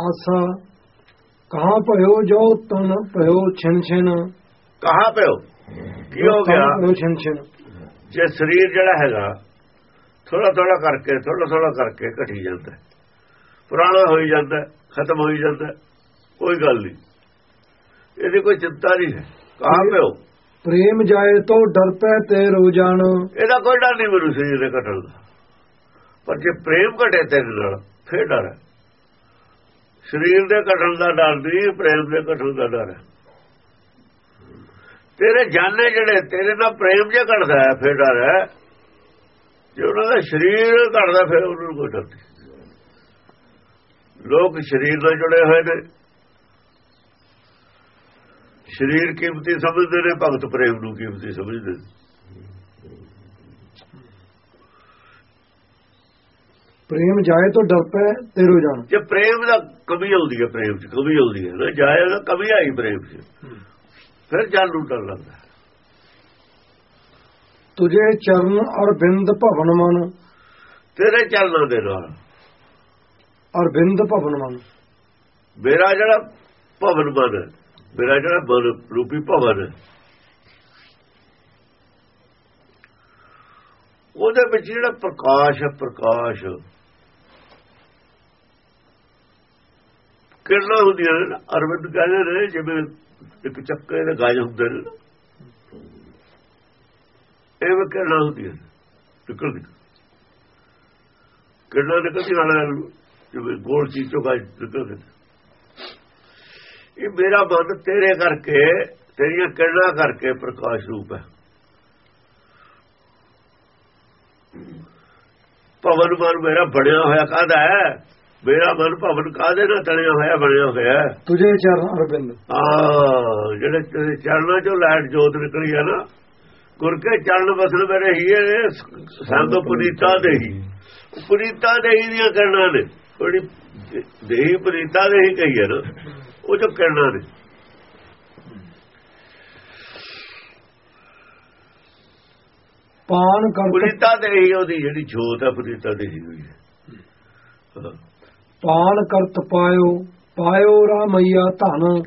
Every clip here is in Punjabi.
ਆਸਾ। ਕਹਾਂ ਭਇਓ ਜੋ ਤਨ ਭਇਓ ਛਿਨ ਛਿਨ। ਕਹਾ ਪਿਓ ਕੀ ਹੋ ਗਿਆ? ਭਇਓ ਛਿਨ ਛਿਨ। ਜੇ ਸਰੀਰ ਜਿਹੜਾ ਹੈਗਾ ਥੋੜਾ ਥੋੜਾ ਕਰਕੇ ਥੋੜਾ ਥੋੜਾ ਕਰਕੇ ਘਟੀ ਜਾਂਦਾ। ਪੁਰਾਣਾ ਹੋਈ ਜਾਂਦਾ ਖਤਮ ਹੋਈ ਜਾਂਦਾ। ਕੋਈ ਗੱਲ ਨਹੀਂ। ਇਹਦੀ ਕੋਈ ਚਿੰਤਾ ਨਹੀਂ ਹੈ। ਕਹਾ ਪਿਓ ਪ੍ਰੇਮ ਜਾਏ ਤੋ ਡਰ ਪੈ ਤੇ ਰੋ ਜਾਣ। ਇਹਦਾ ਕੋਈ ਡਰ ਨਹੀਂ ਮੈਨੂੰ ਸਰੀਰ ਦੇ ਘਟਣ ਦਾ। ਪਰ ਜੇ ਪ੍ਰੇਮ ਘਟੇ ਤੇਰੇ ਨਾਲ ਫੇਰ ਡਰ ਹੈ। ਸਰੀਰ ਦੇ ਘਟਣ ਦਾ ਡਰ ਨਹੀਂ, ਪ੍ਰੇਮ ਦੇ ਘਟਣ ਦਾ ਡਰ ਹੈ। ਤੇਰੇ ਜਾਣੇ ਜਿਹੜੇ, ਤੇਰੇ ਨਾਲ ਪ੍ਰੇਮ ਜੇ ਘਟਦਾ ਹੈ, ਫੇਰ ਡਰ ਹੈ। ਜੇ ਉਹਨਾਂ ਦਾ ਸਰੀਰ ਘਟਦਾ, ਫਿਰ ਉਹਨਾਂ ਨੂੰ ਕੋਈ ਡਰ ਨਹੀਂ। ਲੋਕ ਸਰੀਰ ਨਾਲ ਜੁੜੇ ਹੋਏ ਨੇ। ਸਰੀਰ ਕੀਮਤੀ ਸਮਝਦੇ ਨੇ, ਭਗਤ ਪ੍ਰੇਮ ਨੂੰ ਕੀਮਤੀ ਸਮਝਦੇ ਨੇ। ਪ੍ਰੇਮ ਜਾਏ ਤੋ ਡਰ ਪੈ ਤੇ ਰੋ ਜਾਣ। ਜੇ ਪ੍ਰੇਮ ਦਾ ਕਮੀ ਆਉਂਦੀ ਹੈ ਪ੍ਰੇਮ 'ਚ ਕਮੀ ਆਉਂਦੀ ਹੈ ਨਾ ਜਾਏ ਨਾ ਕਮੀ ਆਈ ਪ੍ਰੇਮ 'ਚ। ਫਿਰ ਜਾਨ ਨੂੰ ਡਰ ਲੱਗਦਾ। ਤੁਝੇ ਚਰਨ ਔਰ ਬਿੰਦ ਭਵਨ ਮਨ। ਤੇਰੇ ਚਰਨਾਂ ਦੇ ਨਾਲ। ਔਰ ਬਿੰਦ ਭਵਨ ਮਨ। ਮੇਰਾ ਜਿਹੜਾ ਭਵਨ ਮਨ ਹੈ, ਮੇਰਾ ਜਿਹੜਾ ਮਨ ਰੂਪੀ ਭਵਨ ਉਹਦੇ ਵਿੱਚ ਜਿਹੜਾ ਪ੍ਰਕਾਸ਼ ਹੈ ਪ੍ਰਕਾਸ਼ ਕਿਰਨਾਂ ਹੁੰਦੀਆਂ ਨੇ। ਅਰਵਿੰਦ ਕਹਿੰਦੇ ਨੇ ਜਿਵੇਂ ਇੱਕ ਚੱਕੇ ਦੇ ਗਾਜ ਹੁੰਦੇ ਨੇ। ਨਾ, ਕਿਰਨਾਂ ਹੁੰਦੀਆਂ ਨੇ। ਨਿਕਲਦੀ ਕਿਰਨਾਂ ਨਿਕਲਦੀ ਨਾਲ ਜਿਵੇਂ ਗੋਲ ਚੀਜ਼ ਚੋਂ ਗਾਜ ਨਿਕਲਦੇ ਇਹ ਮੇਰਾ ਮਨ ਤੇਰੇ ਕਰਕੇ ਤੇਰੀਆਂ ਕਿਰਨਾਂ ਕਰਕੇ ਪ੍ਰਕਾਸ਼ ਰੂਪ ਹੈ। ਭਵਨ ਮਨ ਮੇਰਾ ਬਣਿਆ ਹੋਇਆ ਕਾਹਦਾ ਹੈ? ਮੇਰਾ ਮਨ ਭਵਨ ਕਾਹਦੇ ਨਾਲ ਤਣਿਆ ਹੋਇਆ ਬਣਿਆ ਹੋਇਆ ਤੁਝੇ ਚਰਨ ਔਰ ਬਿੰਦ। ਆ ਜਿਹੜੇ ਤੇਰੇ ਚਰਨਾਂ ਚੋਂ ਲਾਈਟ ਜੋਤ ਨਿਕਲੀ ਆ ਨਾ ਗੁਰ ਕੇ ਚਰਨ ਬਸਣ ਮੇਰੇ ਹੀਏ ਨੇ ਸੰਗ ਪੁਨੀਤਾ ਦੇ ਹੀ ਪੁਨੀਤਾ ਦੇ ਹੀ ਦੀਆਂ ਕਰਨਾ ਨੇ। ਥੋੜੀ ਦੇਹੀ ਪੁਨੀਤਾ ਦੇ ਹੀ ਕਹੀ ਹੈ ਨਾ ਉਹ ਜੋ ਕਰਨਾ ਨੇ। ਪਾਨ ਕਰਤ ਪੁਨੀਤਾ ਦੇ ਹੀ ਉਹਦੀ ਜਿਹੜੀ ਜੋਤ ਹੈ ਪੁਨੀਤਾ ਦੇ ਹੀ। ਹੋਈ ਹਾਂ। ਪਾਨ ਕਰਤ ਪਾਇਓ ਪਾਇਓ ਰਾਮਈਆ ਧਨ।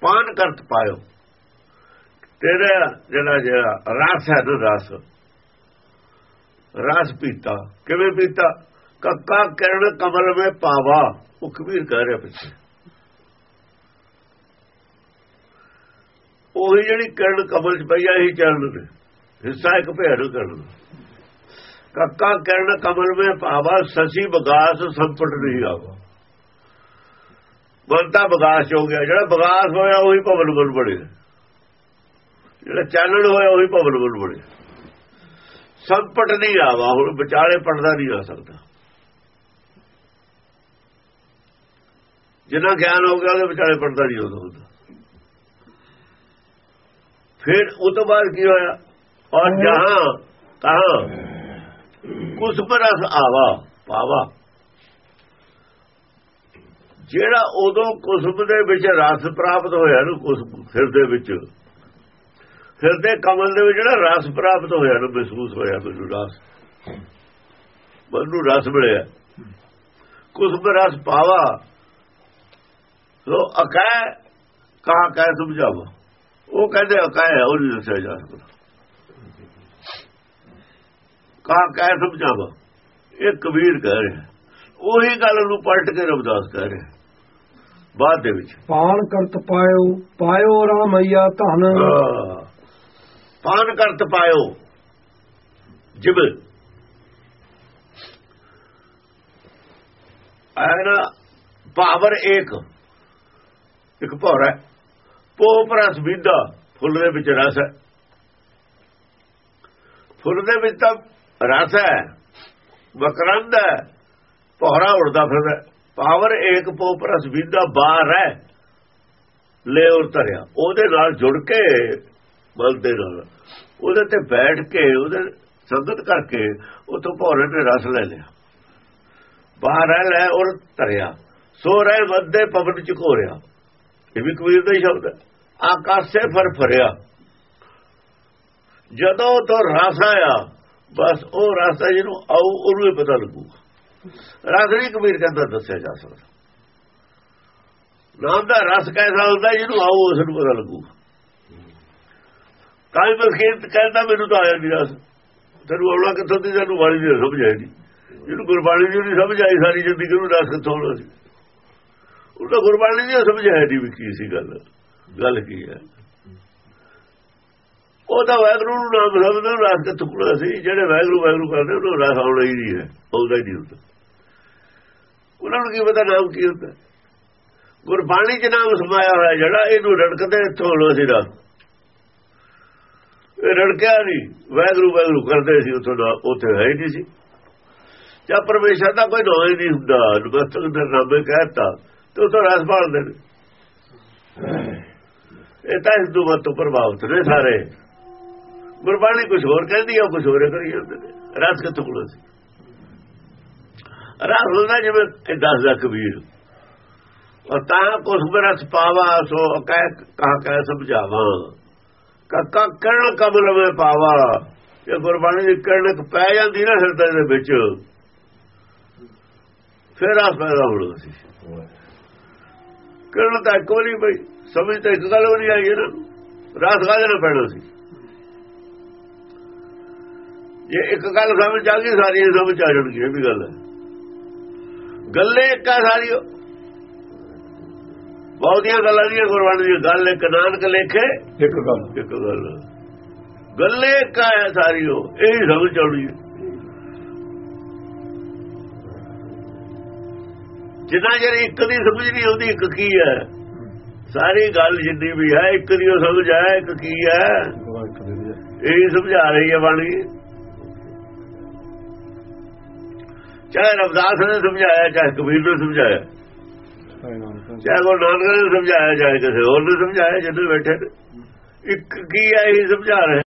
ਪਾਨ ਕਰਤ ਪਾਇਓ। ਤੇਰਾ ਜਿਹੜਾ ਜਿਹੜਾ ਰਸ ਹੈ ਨਾ ਰਸ ਰਸ ਪੀਤਾ। ਕਿਵੇਂ ਪੀਤਾ? ਕੱਕਾ ਕਿਰਨ ਕਮਲ ਵਿੱਚ ਪਾਵਾ। ਉਹ ਕਬੀਰ ਕਹਿ ਰਿਹਾ ਪਿੱਛੇ। ਉਹੀ ਜਿਹੜੀ ਕਿਰਨ ਕਮਲ ਚ ਪਈ ਆ, ਇਹੀ ਚਰਨ ਨੇ ਹਿੱਸਾ ਇੱਕ ਭੇੜ ਕਰਨ ਦਾ। ਕੱਕਾ ਕਿਰਨ ਕਮਲ ਵਿੱਚ ਪਾਵਾ ਸਸੀ ਬਗਾਸ ਸੰਪਟ ਨਹੀਂ ਆਵਾ। ਬੰਤਾ ਬਗਾਸ ਹੋ ਗਿਆ ਜਿਹੜਾ ਬਗਾਸ ਹੋਇਆ ਉਹੀ ਭਵਨ ਬਣ ਬਣੇ। ਜਿਹੜਾ ਚਾਨਣ ਹੋਇਆ ਉਹੀ ਭਵਨ ਬਣ ਬਣੇ। ਸੰਪਟ ਨਹੀਂ ਆਵਾ ਹੁਣ ਵਿਚਾਲੇ ਪੜਦਾ ਨਹੀਂ ਆ ਸਕਦਾ। ਜਿੰਨਾ ਗਿਆਨ ਹੋ ਗਿਆ ਉਹਦੇ ਵਿਚਾਲੇ ਪੜਦਾ ਨਹੀਂ ਹੁੰਦਾ ਹੁੰਦਾ ਫਿਰ ਉਹ ਤੋਂ ਬਾਅਦ ਕੀ ਹੋਇਆ? ਔਰ ਜਹਾਂ ਕਹਾ ਕੁਸ ਪਰਸ ਆਵਾ, ਪਾਵਾ। ਜਿਹੜਾ ਉਦੋਂ ਕੁਸਮ ਦੇ ਵਿੱਚ ਰਸ ਪ੍ਰਾਪਤ ਹੋਇਆ ਨੂੰ, ਕੁਸਮ ਫਿਰ ਦੇ ਵਿੱਚ ਫਿਰ ਦੇ ਕਮਲ ਦੇ ਵਿੱਚ ਜਿਹੜਾ ਰਸ ਪ੍ਰਾਪਤ ਹੋਇਆ ਨੂੰ, ਮਹਿਸੂਸ ਹੋਇਆ ਮੈਨੂੰ ਰਸ। ਮੈਨੂੰ ਰਸ ਮਿਲਿਆ। ਕੁਸਮ ਰਸ ਪਾਵਾ। ਲੋ ਅਕੈ ਕਹਾ ਕਹਿ ਸਮਝਾਵਾ। ਉਹ ਕਹਿੰਦੇ ਅਕੈ ਹੈ, ਉਹ ਨਹੀਂ ਦੱਸਿਆ ਜਾ ਸਕਦਾ। ਕਹਾ ਕਹਿ ਸਮਝਾਵਾ? ਇਹ ਕਬੀਰ ਕਹਿ ਰਿਹਾ। ਉਹੀ ਗੱਲ ਨੂੰ ਪਲਟ ਕੇ ਰਬਦਾਸ ਕਹਿ ਰਿਹਾ। ਬਾਅਦ ਦੇ ਵਿੱਚ। ਪਾਨ ਕਰਤ ਪਾਇਓ ਪਾਇਓ ਰਾਮਈਆ ਧਨ। ਪਾਨ ਕਰਤ ਪਾਇਓ। ਜਿਬ। ਆਇਨਾ ਪਾਵਰ ਇੱਕ ਇੱਕ ਭੌਰਾ। ਪੋਪ ਰਸ ਵਿਦਾ ਫੁੱਲ ਦੇ ਵਿੱਚ ਰਸ ਹੈ। ਫੁੱਲ ਦੇ ਵਿੱਚ ਤਾਂ ਰਸ ਹੈ ਮਕਰੰਦ ਹੈ ਭੌਰਾ ਉੜਦਾ ਫਿਰਦਾ ਪਾਵਰ ਏਕ ਪੋਪ ਰਸ ਵਿਦਾ ਬਾਹਰ ਹੈ। ਲੈ ਉਰ ਧਰਿਆ। ਉਹਦੇ ਨਾਲ ਜੁੜ ਕੇ ਬਲ ਦੇ ਨਾਲ। ਉਹਦੇ ਤੇ ਬੈਠ ਕੇ, ਉਹਦੇ ਸੰਗਤ ਕਰਕੇ ਉਥੋਂ ਭੌਰੇ ਨੇ ਰਸ ਲੈ ਲਿਆ। ਬਾਹਰ ਹੈ, ਲੈ ਉਰ ਧਰਿਆ। ਸੋ ਰਹਿ ਵੱਧੇ ਪਵਨ ਚ ਘੋਰਿਆ ਇਹ ਵੀ ਕਬੀਰ ਦਾ ਹੀ ਸ਼ਬਦ ਹੈ। ਆਕਾਸ਼ੇ ਫਰ ਫਰਿਆ ਜਦੋਂ ਤੋਂ ਰਸ ਆਇਆ ਬਸ ਉਹ ਰਸਤਾ ਜਿਹਨੂੰ ਆਉ ਉਹਨੂੰ ਹੀ ਪਤਾ ਲੱਗੂਗਾ। ਰਸ ਨਹੀਂ ਕਬੀਰ ਕਹਿੰਦਾ ਦੱਸਿਆ ਜਾ ਸਕਦਾ। ਨਾਮ ਦਾ ਰਸ ਕੈਸਾ ਹੁੰਦਾ, ਜਿਹਨੂੰ ਆਓ ਉਸ ਨੂੰ ਪਤਾ ਲੱਗੂ ਕਾਇ ਬਖੀਰ ਕਹਿੰਦਾ, ਮੈਨੂੰ ਤਾਂ ਆਇਆ ਨਹੀਂ ਰਸ। ਤੈਨੂੰ ਆਉਣਾ ਕਿੱਥੋਂ ਦੀ ਤੈਨੂੰ ਵਾਲੀ ਦੀ ਸਮਝ ਆਈ ਜਿਹਨੂੰ ਗੁਰਬਾਣੀ ਦੀ ਨਹੀਂ ਸਮਝ ਆਈ, ਸਾਰੀ ਜ਼ਿੰਦਗੀ ਨੂੰ ਰਸ ਕਿੱਥੋਂ ਆਉਣਾ ਸੀ? ਉਹ ਤਾਂ ਗੁਰਬਾਣੀ ਦੀ ਸਮਝ ਆਈ ਨਹੀਂ ਵੀ ਕੀ ਸੀ ਗੱਲ। ਗੱਲ ਕੀ ਹੈ? ਉਹ ਤਾਂ ਵੈਗਰੂ ਨੂੰ ਨਾਮ ਸਮਝਦੇ ਨੂੰ ਰਸ ਕਿੱਥੋਂ ਕੋਣਾ ਸੀ। ਜਿਹੜੇ ਵੈਗਰੂ ਵੈਗਰੂ ਕਰਦੇ, ਉਹਨੂੰ ਰਸ ਆਉਣਾ ਹੀ ਨਹੀਂ ਹੈ, ਆਉਂਦਾ ਹੀ ਨਹੀਂ ਹੁੰਦਾ। ਉਹਨਾਂ ਨੂੰ ਕੀ ਪਤਾ ਨਾਮ ਕੀ ਹੁੰਦਾ। ਗੁਰਬਾਣੀ 'ਚ ਨਾਮ ਸਮਾਇਆ ਹੋਇਆ ਜਿਹੜਾ, ਇਹਨੂੰ ਰੜਕਦੇ ਇੱਥੋਂ ਸੀ ਰਸ ਇਹ ਰੜਕਿਆ ਨਹੀਂ। ਵੈਗਰੂ ਵੈਗਰੂ ਕਰਦੇ ਸੀ, ਉੱਥੋਂ ਦਾ, ਉੱਥੇ ਹੈ ਹੀ ਨਹੀਂ ਸੀ। ਜਾਂ ਪਰਮੇਸ਼ਰ ਦਾ ਕੋਈ ਨਾਮ ਹੀ ਨਹੀਂ ਹੁੰਦਾ। ਨਮਸਤਕ ਦੇ ਨਾਮੇ ਕਹਿਤਾ, ਤੇ ਉੱਥੋਂ ਰਸ ਭਾਲਦੇ ਨੇ। ਇਹ ਤਾਂ ਹਿੰਦੂ ਮਤ ਤੋਂ ਪ੍ਰਭਾਵਿਤ ਨੇ ਸਾਰੇ। ਗੁਰਬਾਣੀ ਕੁਝ ਹੋਰ ਕਹਿੰਦੀ ਆ ਕੁਝ ਹੋਰ ਕਰੀ ਜਾਂਦੇ ਨੇ। ਰਸ ਕਿੱਥੋਂ ਕੋਲ ਸੀ? ਰਸ ਹੁੰਦਾ ਜਿਵੇਂ ਇਹ ਦੱਸਦਾ ਕਬੀਰ ਔਰ ਤਾਂ ਕੁਛ ਰਸ ਪਾਵਾ, ਸੋ ਕਹਿ, ਕਹਾ ਕਹਿ ਸਮਝਾਵਾਂ। ਕੱਕਾ ਕਰਨ ਕਬਲ ਵਿੱਚ ਪਾਵਾ? ਇਹ ਗੁਰਬਾਣੀ ਦੀ ਕਰਨ ਪੈ ਜਾਂਦੀ ਨਾ ਹਿਰਦੇ ਦੇ ਵਿੱਚ, ਫਿਰ ਰਸ ਪੈਦਾ ਹੋਣਾ ਸੀ। ਕਿਰਨ ਤਾਂ ਇੱਕ ਵਾਰੀ ਬਈ ਸਮਝ ਤਾਂ ਇੱਕ ਗੱਲ ਵੀ ਨਹੀਂ ਆਈ ਇਹਨਾਂ ਨੂੰ। ਰਸ ਕਾਹਦੇ ਪੈਣਾ ਸੀ? ਜੇ ਇੱਕ ਗੱਲ ਸਮਝ ਆ ਗਈ ਸਾਰੀਆਂ ਸਮਝ ਆ ਜਾਣਗੀਆਂ ਇਹ ਵੀ ਗੱਲ ਹੈ। ਗੱਲੇ ਇੱਕ ਆ ਸਾਰੀ ਬਹੁਤੀਆਂ ਗੱਲਾਂ ਦੀਆਂ ਗੁਰਬਾਣੀ ਦੀ ਗੱਲ ਇੱਕ ਨਾਨਕ ਲੇਖੇ ਇੱਕ ਗੱਲ। ਇੱਕ ਗੱਲ। ਗੱਲੇ ਇੱਕ ਆ ਸਾਰੀ ਉਹ ਇਹ ਸਮਝ ਆਉਣੀ ਹੈ। ਜਿੰਨਾ ਜਰ ਇੱਕ ਦੀ ਸਮਝ ਨਹੀਂ ਆਉਂਦੀ ਇੱਕ ਕੀ ਹੈ? ਸਾਰੀ ਗੱਲ ਜਿੰਨੀ ਵੀ ਹੈ ਇੱਕ ਦੀ ਉਹ ਸਮਝ ਆ ਇੱਕ ਕੀ ਹੈ? ਇਹ ਸਮਝਾ ਰਹੀ ਹੈ ਬਾਣੀ। ਚਾਹੇ ਰਵਦਾਸ ਨੇ ਸਮਝਾਇਆ ਚਾਹੇ ਕਬੀਰ ਨੇ ਸਮਝਾਇਆ ਚਾਹੇ ਉਹ ਨਾਨਕ ਨੇ ਸਮਝਾਇਆ ਚਾਹੇ ਕਿਸੇ ਹੋਰ ਨੇ ਸਮਝਾਇਆ ਜਦੋਂ ਬੈਠੇ ਨੇ ਇੱਕ ਕੀ ਹੈ ਇਹ ਸਮਝਾ ਰਹੇ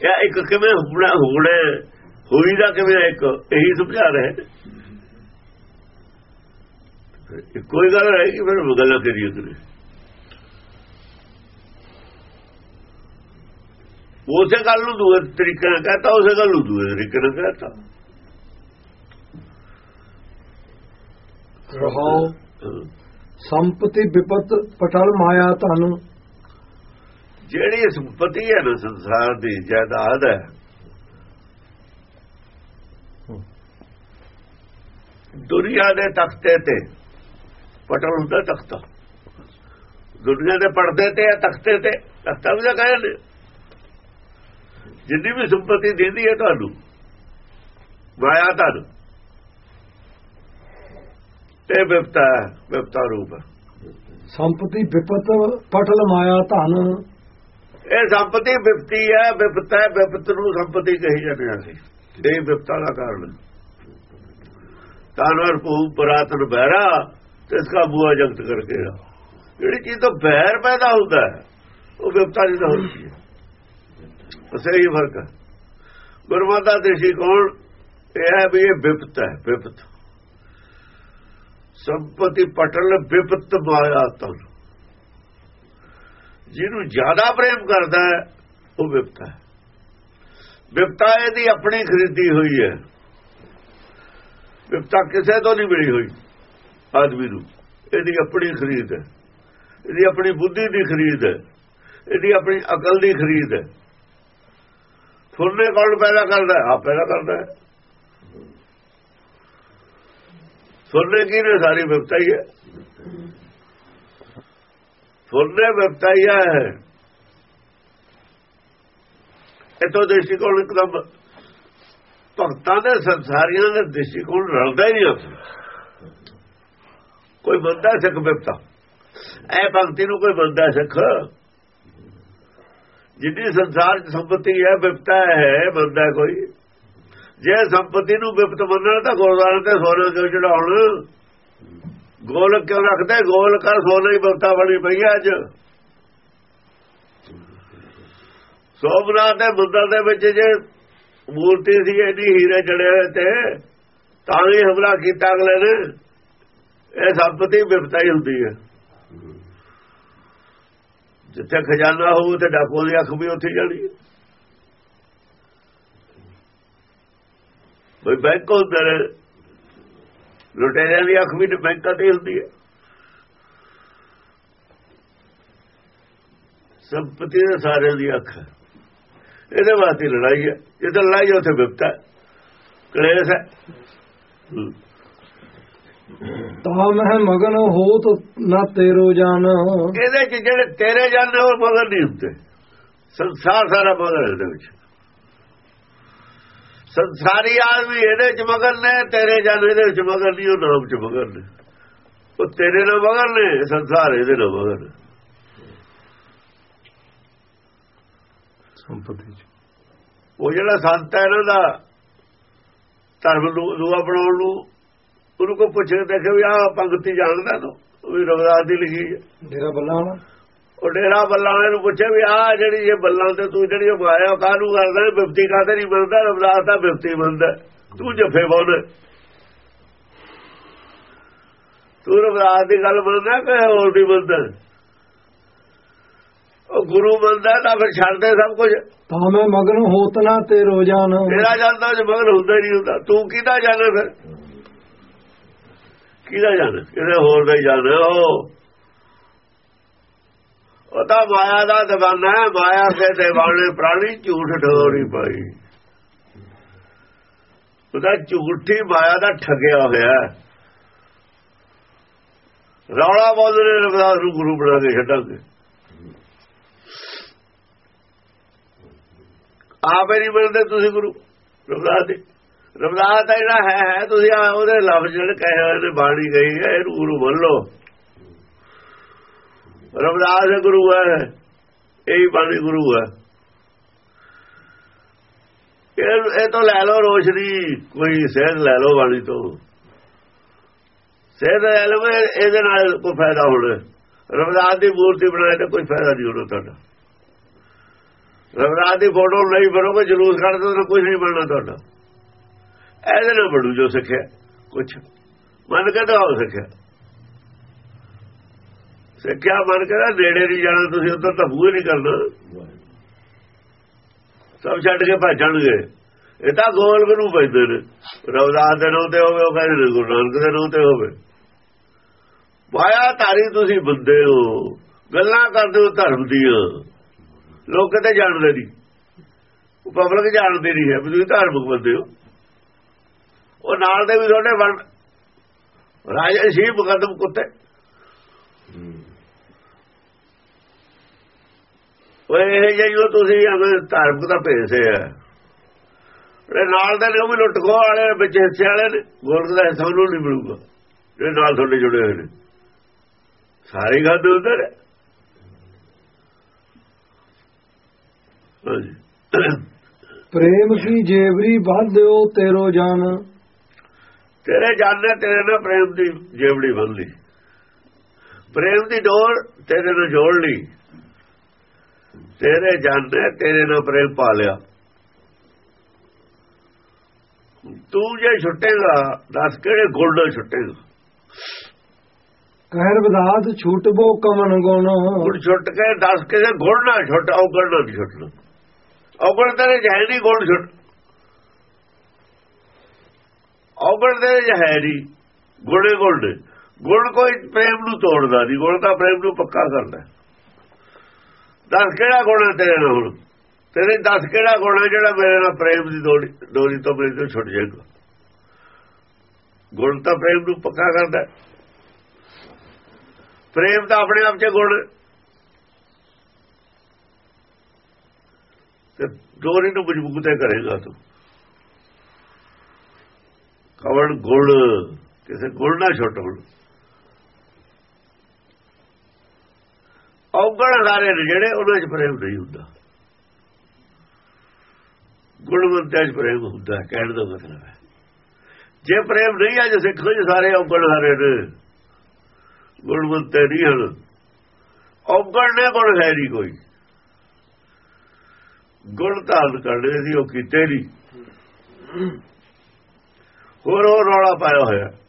ਜਾਂ ਇੱਕ ਕਿਵੇਂ ਹੋਣਾ ਹੋਣਾ ਹੋਈ ਦਾ ਕਿਵੇਂ ਇੱਕ ਇਹੀ ਸਮਝਾ ਰਹੇ ਕੋਈ ਗੱਲ ਹੈ ਕਿ ਫਿਰ ਗੱਲਾਂ ਕਰੀਏ ਤੁਸੀਂ ਉਸੇ ਗੱਲ ਨੂੰ ਦੂਏ ਤਰੀਕੇ ਨਾਲ ਕਹਤਾ ਉਸੇ ਗੱਲ ਨੂੰ ਦੂਏ ਤਰੀਕੇ ਨਾਲ ਕਹਤਾ ਰਹਾਉ ਸੰਪਤੀ ਵਿਪਤ ਪਟਲ ਮਾਇਆ ਧਨ। ਜਿਹੜੀ ਸੰਪਤੀ ਹੈ ਨਾ ਸੰਸਾਰ ਦੀ ਜਾਇਦਾਦ ਹੈ। ਦੁਨੀਆ ਦੇ ਤਖਤੇ ਤੇ, ਪਟਲ ਹੁੰਦਾ ਤਖਤਾ। ਦੁਨੀਆ ਦੇ ਪਰਦੇ ਤੇ ਹੈ ਤਖਤੇ ਤੇ, ਤਖਤਾ ਵੀ ਕਹਿੰਦੇ ਜਿੰਨੀ ਵੀ ਸੰਪਤੀ ਦਿੰਦੀ ਹੈ ਤੁਹਾਨੂੰ, ਮਾਇਆ ਤੁਹਾਨੂੰ ਤੇ ਵਿਪਤਾ ਵਿਪਤਾ ਰੂਪ ਸੰਪਤੀ ਵਿਪਤ ਪਟਲ ਮਾਇਆ ਧਨ। ਇਹ ਸੰਪਤੀ ਵਿਪਤੀ ਹੈ ਵਿਪਤਾ ਵਿਪਤ ਨੂੰ ਸੰਪਤੀ ਕਹੀ ਜਾਂਦੇ ਆ ਸੀ ਇਹ ਵਿਪਤਾ ਦਾ ਕਾਰਨ ਤਾਨਵਰ ਭੂ ਪ੍ਰਾਤਨ ਬਹਿਰਾ ਤੇ ਇਸਕਾ ਬੂਆ ਜਗਤ ਕਰਕੇ ਜਿਹੜੀ ਚੀਜ਼ ਤੋਂ ਬਹਿਰ ਪੈਦਾ ਹੁੰਦਾ ਹੈ ਉਹ ਵਿਪਤਾ ਦੀ ਹੁੰਦੀ ਹੈ। ਉਸੇ ਹੀ ਫ਼ਰਕ ਹੈ। ਗੁਰਮਤਾ ਦੇਸ਼ੀ ਕੌਣ? ਇਹ ਹੈ ਵੀ ਇਹ ਵਿਪਤ ਹੈ ਵਿਪਤ। ਸੰਪਤੀ ਪਟਲ ਵਿਪਤ ਮਾਇਆ ਤਨ। ਜਿਹਨੂੰ ਜ਼ਿਆਦਾ ਪ੍ਰੇਮ ਕਰਦਾ ਹੈ, ਉਹ ਵਿਪਤਾ ਹੈ। ਵਿਪਤਾ ਇਹਦੀ ਆਪਣੀ ਖਰੀਦੀ ਹੋਈ ਹੈ। ਵਿਪਤਾ ਕਿਸੇ ਤੋਂ ਨਹੀਂ ਮਿਲੀ ਹੋਈ, ਆਦਮੀ ਨੂੰ। ਇਹਦੀ ਆਪਣੀ ਖਰੀਦ ਹੈ। ਇਹਦੀ ਆਪਣੀ ਬੁੱਧੀ ਦੀ ਖਰੀਦ ਹੈ। ਇਹਦੀ ਆਪਣੀ ਅਕਲ ਦੀ ਖਰੀਦ ਹੈ। ਫੁਰਨੇ ਕੋਲ ਪੈਦਾ ਕਰਦਾ ਹੈ? ਆਪ ਪੈਦਾ ਕਰਦਾ ਹੈ। ਫੁਰਨੇ ਕੀ ਨੇ ਸਾਰੀ ਵਿਪਤਾ ਹੀ? ਹੈ ਫੁਰਨੇ ਵਿਪਤਾ ਹੀ। ਹੈ ਇਤੋਂ ਦ੍ਰਿਸ਼ਟੀਕੋਣ ਇੱਕਦਮ ਭਗਤਾਂ ਦੇ ਸੰਸਾਰੀਆਂ ਦੇ ਦ੍ਰਿਸ਼ਟੀਕੋਣ ਰਲਦਾ ਹੀ ਨਹੀਂ ਆਪਸ ਕੋਈ ਬੰਦਾ ਸਿੱਖ ਵਿਪਤਾ ਐ ਭਗਤੀ ਨੂੰ ਕੋਈ ਬੰਦਾ ਸਿੱਖ। ਜਿੱਦੀ ਸੰਸਾਰ ਚ ਸੰਪਤੀ ਹੈ ਵਿਪਤਾ ਹੈ, ਬੰਦਾ ਕੋਈ ਜੇ ਸੰਪਤੀ ਨੂੰ ਵਿਪਤ ਮੰਨਣ ਤਾਂ ਗੁਰਦਾਰੇ ਤੇ ਸੋਨੇ ਕਿਉਂ ਚੜਾਉਣ? ਗੋਲ ਕਿਉਂ ਰੱਖਦੇ? ਗੋਲ ਕਰ ਸੋਨੇ ਹੀ ਵਿਪਤਾ ਬਣੀ ਪਈ ਅੱਜ। ਸੋਮਨਾਥ ਦੇ ਮੰਦਰ ਦੇ ਵਿੱਚ ਜੇ ਮੂਰਤੀ ਸੀ ਇਹਦੀ ਹੀਰੇ ਜੜੇ ਹੋਏ ਤੇ ਤਾਂ ਹੀ ਹਮਲਾ ਕੀਤਾ ਅਗਲੇ ਨੇ। ਇਹ ਸੰਪਤੀ ਵਿਪਤਾ ਹੀ ਹੁੰਦੀ ਹੈ। ਜਿੱਥੇ ਖਜ਼ਾਨਾ ਹੋਊ ਤੇ ਡਾਕੂ ਦੀ ਅੱਖ ਵੀ ਉੱਥੇ ਜਾਣੀ ਹੈ। ਬਈ ਬੈਂਕ ਉਧਰ ਲੁਟੇਰਿਆਂ ਦੀ ਅੱਖ ਵੀ ਬੈਂਕਾਂ ਤੇ ਹੁੰਦੀ ਹੈ। ਸੰਪਤੀ ਦੇ ਸਾਰੇ ਦੀ ਅੱਖ ਇਹਦੇ ਵਾਸਤੇ ਲੜਾਈ ਹੈ। ਜੇ ਲੜਾਈ ਉੱਥੇ ਵਿਪਤਾ ਕਲੇਸ਼ ਹੈ। ਤਾਂ ਮੈਂ ਮਗਨ ਹੋ ਤੋ ਨਾ ਤੇਰੋ ਜਾਨ। ਇਹਦੇ ਚ ਜਿਹੜੇ ਤੇਰੇ ਜਾਨ ਉਹ ਮਗਨ ਨਹੀਂ ਹੁੰਦੇ। ਸੰਸਾਰ ਸਾਰਾ ਮਗਨ ਇਹਦੇ ਵਿੱਚ। ਸੰਸਾਰੀ ਆਦਮੀ ਇਹਦੇ ਚ ਮਗਰ ਨੇ ਤੇਰੇ ਜਾਣੇ ਇਹਦੇ ਵਿੱਚ ਮਗਰ ਨਹੀਂ ਉਹ ਨਾਮ ਚ ਮਗਰ ਨੇ। ਉਹ ਤੇਰੇ ਨਾਲ ਮਗਰ ਨੇ ਸੰਸਾਰ ਇਹਦੇ ਨਾਲ ਮਗਰ ਨੇ। ਸੰਪਤੀ ਚ। ਉਹ ਜਿਹੜਾ ਸੰਤ ਹੈ ਇਹਨਾਂ ਦਾ ਧਰਮ ਨੂੰ ਦੂਆ ਬਣਾਉਣ ਨੂੰ ਉਹਨੂੰ ਕੋ ਪੁੱਛੇ ਦੇਖੇ ਵੀ ਆਹ ਪੰਕਤੀ ਜਾਣਦਾ ਤੂੰ ਉਹ ਵੀ ਰਵਿਦਾਸ ਦੀ ਲਿਖੀ ਹੈ। ਡੇਰਾ ਬੱਲਾ ਵਾਲਾ? ਉਹ ਡੇਰਾ ਬੱਲਾਂ ਵਾਲੇ ਨੂੰ ਪੁੱਛਿਆ ਵੀ ਆਹ ਜਿਹੜੀ ਇਹ ਬੱਲਾਂ ਤੇ ਤੂੰ ਜਿਹੜੀ ਉਹ ਮਾਇਆ ਕਾਹਨੂੰ ਕਰਦਾ ਬਿਫਤੀ ਕਾਹਤੇ ਨਹੀਂ ਮੰਨਦਾ ਰਵਿਦਾਸ ਦਾ ਬਿਫਤੀ ਮੰਨਦਾ ਤੂੰ ਜੱਫੇ ਬੋਲ ਤੂੰ ਰਵਿਦਾਸ ਦੀ ਗੱਲ ਮੰਨਦਾ ਕਿ ਹੋਰ ਦੀ ਮੰਨਦਾ? ਉਹ ਗੁਰੂ ਮੰਨਦਾ ਤਾਂ ਫਿਰ ਛੱਡ ਦੇ ਸਭ ਕੁਝ। ਤਾ ਮੈਂ ਮਗਨ ਹੋਤ ਨਾ ਤੇਰੋ ਜਾਨ ਤੇਰਾ ਜਾਂਦਾ ਜੇ ਮਗਰ ਹੁੰਦਾ ਨਹੀਂ ਹੁੰਦਾ। ਤੂੰ ਕਿਹਦਾ ਜਾਣੇ ਫਿਰ? ਕਿਹਦਾ ਜਾਣੇ? ਕਿਹਦੇ ਹੋਰ ਦਾ ਜਾਣੇ। ਉਹ ਉਹ ਤਾਂ ਮਾਇਆ ਦਾ ਦੀਵਾਨਾ ਹੈ, ਮਾਇਆ ਦੇ دیਵਾਨੇ ਪ੍ਰਾਣੀ ਝੂਠ ਢੋਰੀ ਪਾਈ। ਉਹਦਾ ਝੂਠੀ ਮਾਇਆ ਦਾ ਠੱਗਿਆ ਹੋਇਆ ਹੈ। ਰੌਲਾ ਬੋਲਦੇ ਰਵਿਦਾਸ ਨੂੰ ਗੁਰੂ ਬਣਾ ਕੇ ਛੱਡਾਂਗੇ। ਆਪੇ ਨਹੀਂ ਬਣਦੇ ਤੁਸੀਂ ਗੁਰੂ, ਰਵਿਦਾਸ ਦੇ ਰਵਿਦਾਸ ਦਾ ਜਿਹੜਾ ਹੈ ਤੁਸੀਂ ਉਹਦੇ ਲਫ਼ਜ਼ ਜਿਹੜੇ ਕਹੇ ਹੋਏ ਨੇ, ਬਾਣੀ ਗਈ ਹੈ, ਇਹਨੂੰ ਗੁਰੂ ਮੰਨ ਲਓ। ਰਵਿਦਾਸ ਗੁਰੂ ਹੈ, ਇਹੀ ਬਾਣੀ ਗੁਰੂ ਹੈ। ਇਹ ਤੋਂ ਲੈ ਲਓ ਰੋਸ਼ਨੀ, ਕੋਈ ਸੇਧ ਲੈ ਲਓ ਬਾਣੀ ਤੋਂ। ਸੇਧ ਲੈ ਲਓ ਇਹਦੇ ਨਾਲ ਕੋਈ ਫਾਇਦਾ ਹੋਣਾ। ਰਵਿਦਾਸ ਦੀ ਮੂਰਤੀ ਬਣਾਏ ਤਾਂ ਕੋਈ ਫਾਇਦਾ ਨਹੀਂ ਹੋਣਾ ਤੁਹਾਡਾ। ਰਵਿਦਾਸ ਦੀ ਫੋਟੋ ਨਹੀਂ ਬਣੋਗੇ, ਜਲੂਸ ਕੱਢਦੇ ਤਾਂ ਕੁਝ ਨਹੀਂ ਬਣਨਾ ਤੁਹਾਡਾ। ਇਹਦੇ ਨਾਲ ਬਣੂ ਜੋ ਸਿੱਖਿਆ ਕੁਝ ਮੰਨ ਕੇ ਤਾਂ ਹੋ ਸਿੱਖਿਆ। ਸਿੱਖਿਆ ਮੰਨ ਕੇ ਨੇੜੇ ਨਹੀਂ ਜਾਣਾ, ਤੁਸੀਂ ਉੱਧਰ ਤਾਂ ਬੂਹੇ ਨਹੀਂ ਕਰਨਾ। ਸਭ ਛੱਡ ਕੇ ਭੱਜਣਗੇ। ਇਹ ਤਾਂ ਗੋਲ ਨੂੰ ਪੈਂਦੇ ਨੇ। ਰਵਿਦਾਸ ਦੇ ਨਾਂ ਤੇ ਹੋਵੇ, ਉਹ ਕਹਿੰਦੇ ਗੁਰੂ ਨਾਨਕ ਦੇ ਨਾਂ ਤੇ ਹੋਵੇ। ਮਾਇਆ ਧਾਰੀ ਤੁਸੀਂ ਬੰਦੇ ਹੋ। ਗੱਲਾਂ ਕਰਦੇ ਹੋ ਧਰਮ ਦੀਆਂ। ਲੋਕ ਕਿਤੇ ਜਾਣਦੇ ਨਹੀਂ। ਉਹ ਪਬਲਿਕ ਜਾਣਦੇ ਨਹੀਂ ਹੈ, ਵੀ ਤੁਸੀਂ ਧਾਰਮਿਕ ਬੰਦੇ ਹੋ। ਉਹ ਨਾਲ ਦੇ ਵੀ ਤੁਹਾਡੇ ਬਣ ਰਾਜੇ ਸੀ ਮੁਕਦਮ ਕੁੱਤੇ। ਉਹ ਇਹ ਜਿਹੀ ਤੁਸੀਂ ਐਵੇਂ ਧਾਰਮਿਕ ਦਾ ਭੇਸੇ ਆ ਜਿਹੜੇ ਨਾਲ ਦੇ ਨੇ ਉਹ ਵੀ ਲੁੱਟ ਖੋਹ ਵਾਲੇ ਵਿੱਚ ਹਿੱਸੇ ਵਾਲੇ ਨੇ ਗੋਲਕ ਦਾ ਹਿੱਸਾ ਉਹਨੂੰ ਨਹੀਂ ਮਿਲੂਗਾ। ਜਿਹੜੇ ਨਾਲ ਤੁਹਾਡੇ ਜੁੜੇ ਹੋਏ ਨੇ। ਸਾਰੇ ਗੱਲ ਉਧਰ ਪ੍ਰੇਮ ਕੀ ਜੇਵਰੀ ਬਾਧਿਓ ਤੇਰੋ ਜਾਨ। ਤੇਰੇ ਜਾਣੇ ਤੇਰੇ ਨਾਲ ਪ੍ਰੇਮ ਦੀ ਜੇਵੜੀ ਲਈ। ਪ੍ਰੇਮ ਦੀ ਡੋਰ ਤੇਰੇ ਨਾਲ ਜੋੜ ਲਈ। ਤੇਰੇ ਜਾਣੇ ਤੇਰੇ ਨਾਲ ਪ੍ਰੇਮ ਪਾ ਲਿਆ। ਤੂੰ ਜੇ ਛੁੱਟੇਗਾ ਦੱਸ ਕਿਹੜੇ ਗੁਣ ਨਾਲ ਛੁੱਟੇਗਾ? ਕਹਿਰ ਵਿਦਾਤ ਛੂਟਬੋ ਕਮਨ ਗੁਣ। ਗੁਣ ਛੁੱਟ ਕੇ ਦੱਸ ਕਿਸੇ ਗੁਣ ਨਾਲ ਛੁੱਟ ਔਗਣ ਨਾਲ ਛੁੱਟਣਾ। ਔਗਣ ਤੇਰੇ ਚ ਹੈ ਨਹੀਂ ਗੁਣ ਛੁੱਟ। ਔਗਣ ਤੇਰੇ ਚ ਹੈ ਨਹੀਂ ਗੁਣੇ ਗੁਣ ਨੇ। ਗੁਣ ਕੋਈ ਪ੍ਰੇਮ ਨੂੰ ਤੋੜਦਾ ਨਹੀਂ ਗੁਣ ਤਾਂ ਪ੍ਰੇਮ ਨੂੰ ਪੱਕਾ ਕਰਦਾ। ਦੱਸ ਕਿਹੜਾ ਗੁਣ ਹੈ ਤੇਰੇ ਨਾਲ? ਹੁਣ ਤੇਰੇ ਦੱਸ ਕਿਹੜਾ ਗੁਣ ਹੈ ਜਿਹੜਾ ਮੇਰੇ ਨਾਲ ਪ੍ਰੇਮ ਦੀ ਡੋਰੀ ਡੋਰੀ ਤੋਂ ਮੇਰੇ ਤੋਂ ਛੁੱਟ ਜਾਏਗਾ? ਗੁਣ ਤਾਂ ਪ੍ਰੇਮ ਨੂੰ ਪੱਕਾ ਕਰਦਾ ਪ੍ਰੇਮ ਤਾਂ ਆਪਣੇ ਆਪ 'ਚ ਗੁਣ ਤੇ ਡੋਰੀ ਨੂੰ ਮਜ਼ਬੂਤ ਕਰੇਗਾ ਤੂੰ। ਕਵਣ ਗੁਣ, ਕਿਸੇ ਗੁਣ ਨਾ ਛੁੱਟ ਹੁਣ। ਔਗਣ ਹਾਰੇ ਨੇ ਜਿਹੜੇ ਉਹਨਾਂ 'ਚ ਪ੍ਰੇਮ ਨਹੀਂ ਹੁੰਦਾ। ਗੁਣਵੰਤਾਂ 'ਚ ਪ੍ਰੇਮ ਹੁੰਦਾ, ਕਹਿਣ ਦਾ ਮਤਲਬ ਹੈ। ਜੇ ਪ੍ਰੇਮ ਨਹੀਂ ਆ, ਜੇ ਸਿੱਖੋ ਜੀ ਸਾਰੇ ਔਗਣ ਹਾਰੇ ਨੇ। ਗੁਣਵੰਤੇ ਨਹੀਂ ਹਨ। ਔਗਣ ਨੇ ਗੁਣ ਹੈ ਨਹੀਂ ਕੋਈ। ਗੁਣ ਧਾਰਨ ਕਰਨੇ ਸੀ ਉਹ ਕੀਤੇ ਨਹੀਂ। ਹੋਰ ਹੋਰ ਰੌਲਾ ਪਾਇਆ ਹੋਇਆ।